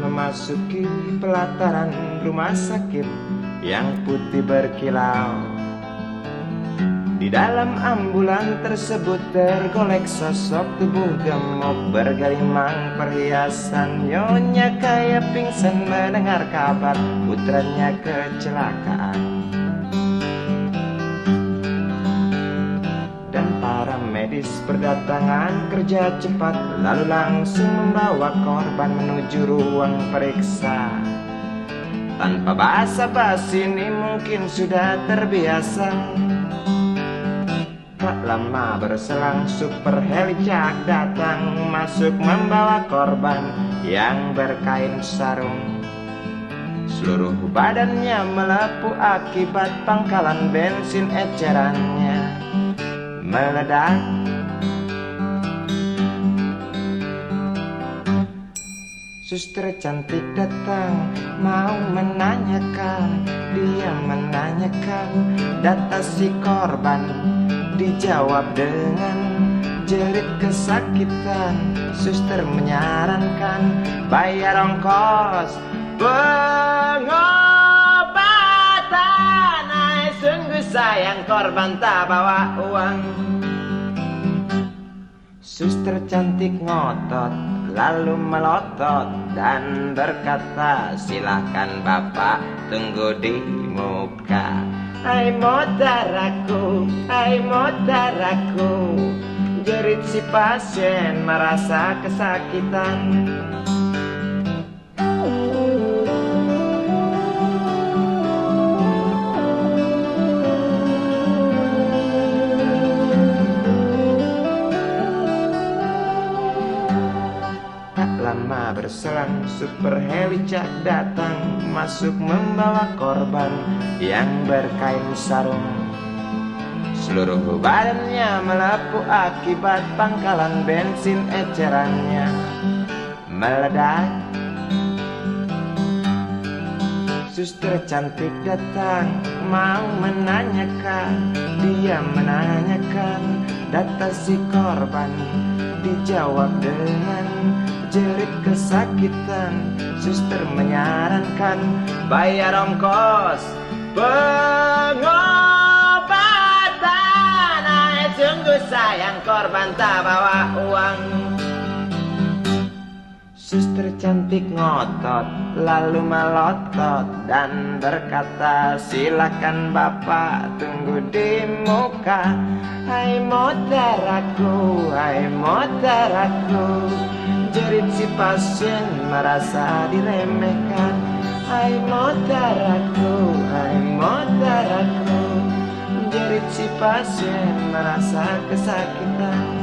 memasuki pelataran rumah sakit yang putih berkilau. Di dalam ambulan tersebut tergolek sosok tubuh gemuk bergelimang perhiasan Nyonya kaya pingsan mendengar kabar putranya kecelakaan medis berdatangan kerja cepat Lalu langsung membawa korban menuju ruang periksa. Tanpa basa-basi ini mungkin sudah terbiasa. Tak lama berselang super helicak datang Masuk membawa korban yang berkain sarung. Seluruh badannya melepuh akibat pangkalan bensin ecerannya. Meledak Suster cantik datang mau menanyakan. Dia menanyakan data si korban. Dijawab dengan jerit kesakitan. Suster menyarankan bayar ongkos pengobatan. Ay, Sungguh sayang korban tak bawa uang. Suster cantik ngotot lalu melotot dan berkata silahkan bapak tunggu di muka. Hai modaraku, hai modaraku Jerit si pasien merasa kesakitan berselang super helicak datang Masuk membawa korban yang berkain sarung. Seluruh badannya melepuh akibat pangkalan bensin ecerannya. Meledak. Suster cantik datang mau menanyakan. Dia menanyakan data si korban? Dijawab dengan jerit kesakitan Suster menyarankan bayar ongkos pengobatan. Ay, Sungguh sayang korban tak bawa uang. Suster cantik ngotot lalu melotot dan berkata silakan bapak tunggu di muka. Hai moderaku, hai moderaku Jerit si pasien merasa diremehkan. Hai moderaku, hai moderaku Jerit si pasien merasa kesakitan